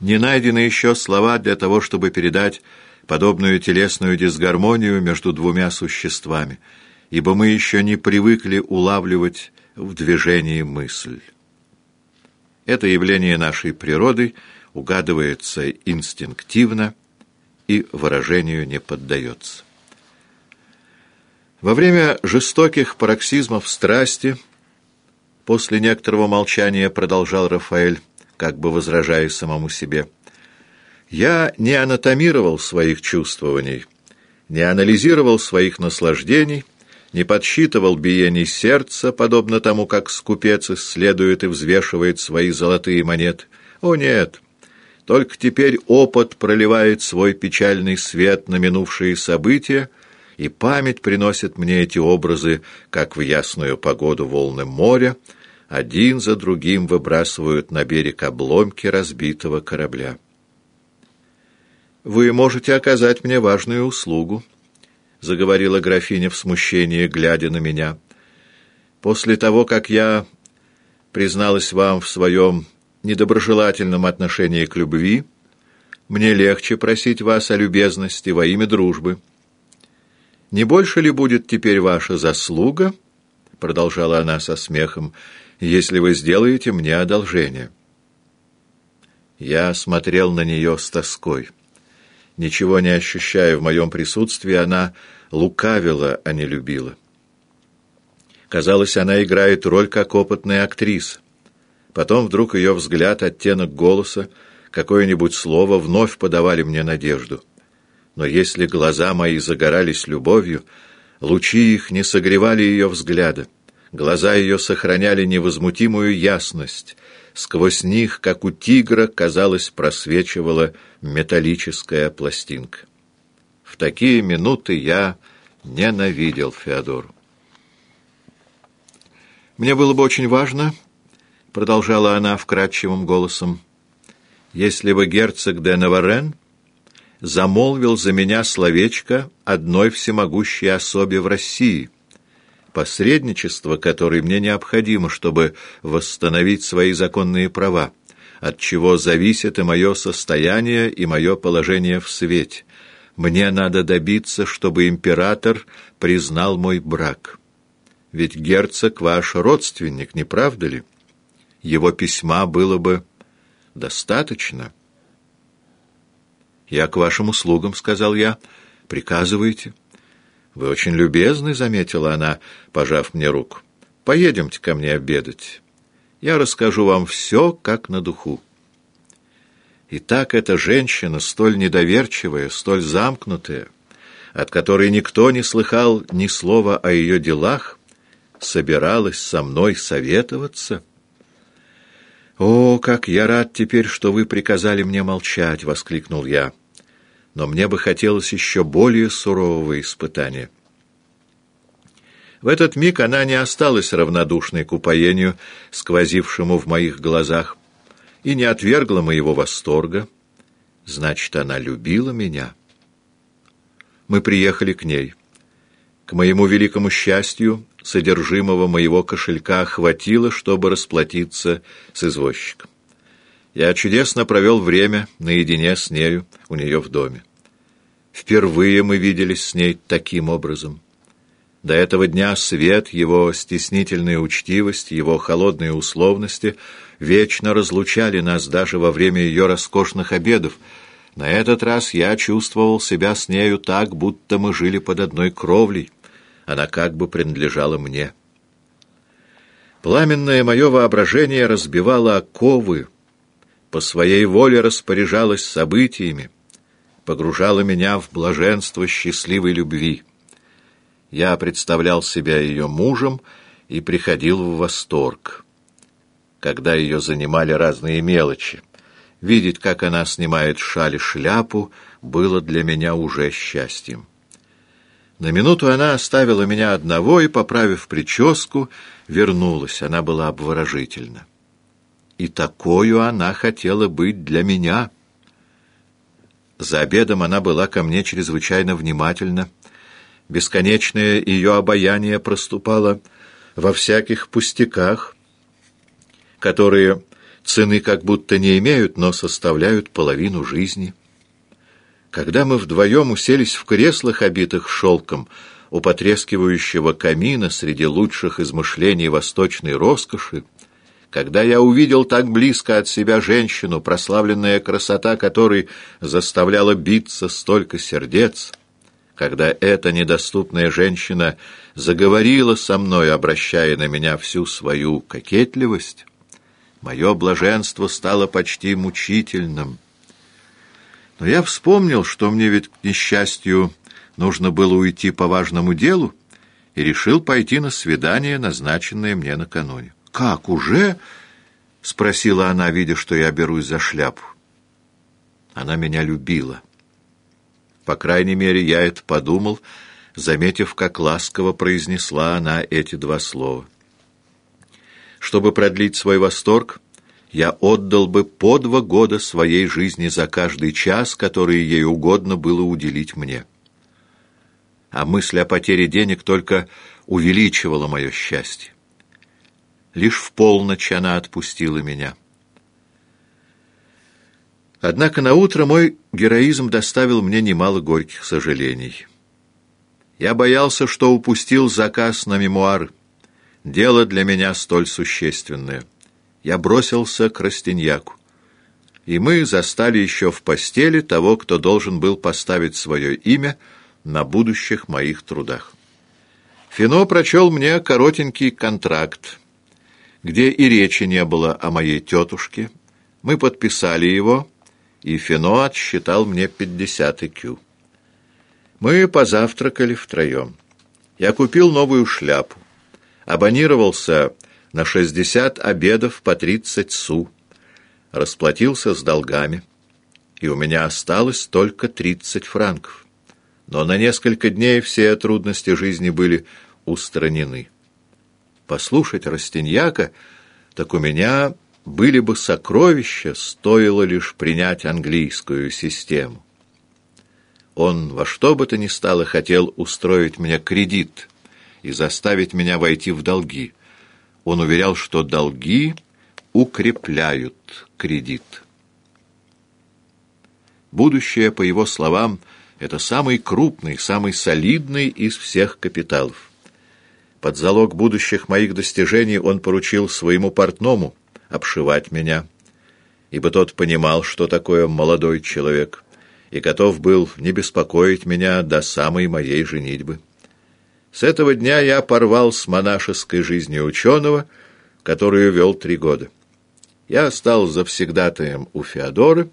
Не найдены еще слова для того, чтобы передать подобную телесную дисгармонию между двумя существами, ибо мы еще не привыкли улавливать в движении мысль. Это явление нашей природы угадывается инстинктивно и выражению не поддается. Во время жестоких пароксизмов страсти, после некоторого молчания продолжал Рафаэль, как бы возражая самому себе, я не анатомировал своих чувствований, не анализировал своих наслаждений, не подсчитывал биений сердца, подобно тому, как скупец исследует и взвешивает свои золотые монеты. О нет! Только теперь опыт проливает свой печальный свет на минувшие события, и память приносит мне эти образы, как в ясную погоду волны моря, один за другим выбрасывают на берег обломки разбитого корабля. «Вы можете оказать мне важную услугу», — заговорила графиня в смущении, глядя на меня. «После того, как я призналась вам в своем недоброжелательном отношении к любви, мне легче просить вас о любезности во имя дружбы». «Не больше ли будет теперь ваша заслуга?» — продолжала она со смехом, — «если вы сделаете мне одолжение». Я смотрел на нее с тоской. Ничего не ощущая в моем присутствии, она лукавила, а не любила. Казалось, она играет роль как опытная актриса. Потом вдруг ее взгляд, оттенок голоса, какое-нибудь слово вновь подавали мне надежду — но если глаза мои загорались любовью, лучи их не согревали ее взгляда, глаза ее сохраняли невозмутимую ясность, сквозь них, как у тигра, казалось, просвечивала металлическая пластинка. В такие минуты я ненавидел Феодору. «Мне было бы очень важно», — продолжала она вкрадчивым голосом, — «если бы герцог де Наварен...» замолвил за меня словечко одной всемогущей особе в России, посредничество которой мне необходимо, чтобы восстановить свои законные права, от чего зависит и мое состояние, и мое положение в свете. Мне надо добиться, чтобы император признал мой брак. Ведь герцог ваш родственник, не правда ли? Его письма было бы достаточно». «Я к вашим услугам», — сказал я. «Приказывайте». «Вы очень любезны», — заметила она, пожав мне руку. «Поедемте ко мне обедать. Я расскажу вам все, как на духу». И так эта женщина, столь недоверчивая, столь замкнутая, от которой никто не слыхал ни слова о ее делах, собиралась со мной советоваться — «О, как я рад теперь, что вы приказали мне молчать!» — воскликнул я. «Но мне бы хотелось еще более сурового испытания». В этот миг она не осталась равнодушной к упоению, сквозившему в моих глазах, и не отвергла моего восторга. Значит, она любила меня. Мы приехали к ней. К моему великому счастью, содержимого моего кошелька хватило, чтобы расплатиться с извозчиком. Я чудесно провел время наедине с нею у нее в доме. Впервые мы виделись с ней таким образом. До этого дня свет, его стеснительная учтивость, его холодные условности вечно разлучали нас даже во время ее роскошных обедов. На этот раз я чувствовал себя с нею так, будто мы жили под одной кровлей она как бы принадлежала мне. Пламенное мое воображение разбивало оковы, по своей воле распоряжалось событиями, погружало меня в блаженство счастливой любви. Я представлял себя ее мужем и приходил в восторг, когда ее занимали разные мелочи. Видеть, как она снимает шаль и шляпу, было для меня уже счастьем. На минуту она оставила меня одного и, поправив прическу, вернулась. Она была обворожительна. И такую она хотела быть для меня. За обедом она была ко мне чрезвычайно внимательна. Бесконечное ее обаяние проступало во всяких пустяках, которые цены как будто не имеют, но составляют половину жизни. Когда мы вдвоем уселись в креслах, обитых шелком, у потрескивающего камина среди лучших измышлений восточной роскоши, когда я увидел так близко от себя женщину, прославленная красота которой заставляла биться столько сердец, когда эта недоступная женщина заговорила со мной, обращая на меня всю свою кокетливость, мое блаженство стало почти мучительным. Но я вспомнил, что мне ведь, к несчастью, нужно было уйти по важному делу, и решил пойти на свидание, назначенное мне накануне. «Как, уже?» — спросила она, видя, что я берусь за шляпу. Она меня любила. По крайней мере, я это подумал, заметив, как ласково произнесла она эти два слова. Чтобы продлить свой восторг, я отдал бы по два года своей жизни за каждый час, который ей угодно было уделить мне. А мысль о потере денег только увеличивала мое счастье. Лишь в полночь она отпустила меня. Однако на утро мой героизм доставил мне немало горьких сожалений. Я боялся, что упустил заказ на мемуары. Дело для меня столь существенное. Я бросился к Растиньяку. И мы застали еще в постели того, кто должен был поставить свое имя на будущих моих трудах. Фино прочел мне коротенький контракт, где и речи не было о моей тетушке. Мы подписали его, и Фино отсчитал мне пятьдесят икю. Мы позавтракали втроем. Я купил новую шляпу, абонировался на шестьдесят обедов по тридцать су, расплатился с долгами, и у меня осталось только тридцать франков. Но на несколько дней все трудности жизни были устранены. Послушать Растиньяка, так у меня были бы сокровища, стоило лишь принять английскую систему. Он во что бы то ни стало хотел устроить мне кредит и заставить меня войти в долги. Он уверял, что долги укрепляют кредит. Будущее, по его словам, это самый крупный, самый солидный из всех капиталов. Под залог будущих моих достижений он поручил своему портному обшивать меня, ибо тот понимал, что такое молодой человек, и готов был не беспокоить меня до самой моей женитьбы. С этого дня я порвал с монашеской жизнью ученого, которую вел три года. Я стал завсегдатаем у Феодоры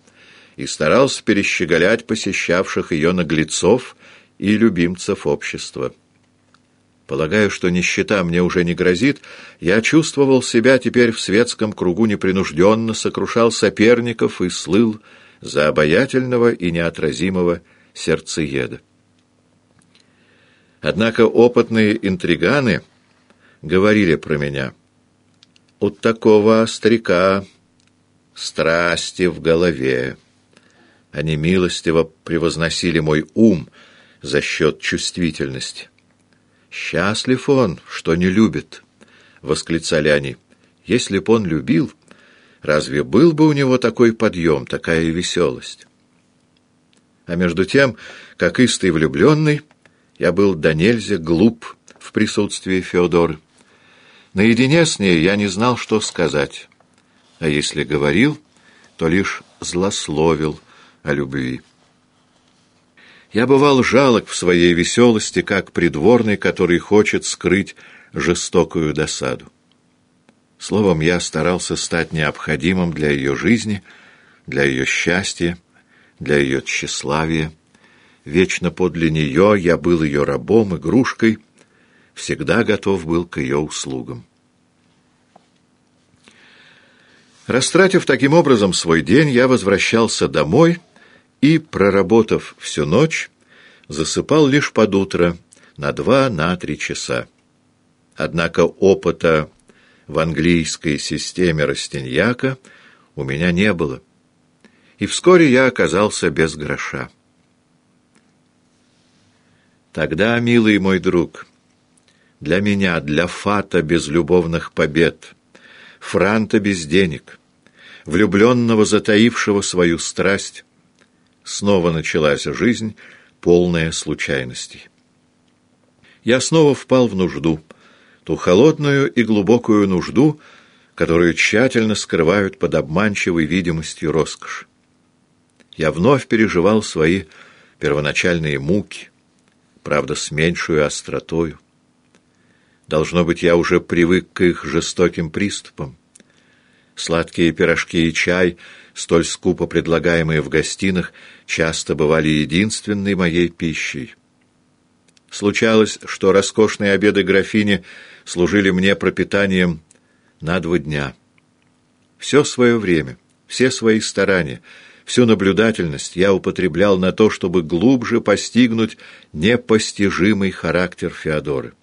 и старался перещеголять посещавших ее наглецов и любимцев общества. Полагаю, что нищета мне уже не грозит, я чувствовал себя теперь в светском кругу непринужденно, сокрушал соперников и слыл за обаятельного и неотразимого сердцееда. Однако опытные интриганы говорили про меня. У такого старика страсти в голове. Они милостиво превозносили мой ум за счет чувствительности. «Счастлив он, что не любит», — восклицали они. «Если б он любил, разве был бы у него такой подъем, такая веселость?» А между тем, как истый влюбленный, я был до нельзя глуп в присутствии Феодоры. Наедине с ней я не знал, что сказать, а если говорил, то лишь злословил о любви. Я бывал жалок в своей веселости, как придворный, который хочет скрыть жестокую досаду. Словом, я старался стать необходимым для ее жизни, для ее счастья, для ее тщеславия. Вечно подле нее я был ее рабом, игрушкой, всегда готов был к ее услугам. Растратив таким образом свой день, я возвращался домой — и, проработав всю ночь, засыпал лишь под утро на два, на три часа. Однако опыта в английской системе Растиньяка у меня не было, и вскоре я оказался без гроша. Тогда, милый мой друг, для меня, для Фата без любовных побед, Франта без денег, влюбленного, затаившего свою страсть, снова началась жизнь, полная случайностей. Я снова впал в нужду, ту холодную и глубокую нужду, которую тщательно скрывают под обманчивой видимостью роскошь. Я вновь переживал свои первоначальные муки, правда, с меньшую остротою. Должно быть, я уже привык к их жестоким приступам. Сладкие пирожки и чай, столь скупо предлагаемые в гостинах, часто бывали единственной моей пищей. Случалось, что роскошные обеды графини служили мне пропитанием на два дня. Все свое время, все свои старания, всю наблюдательность я употреблял на то, чтобы глубже постигнуть непостижимый характер Феодоры.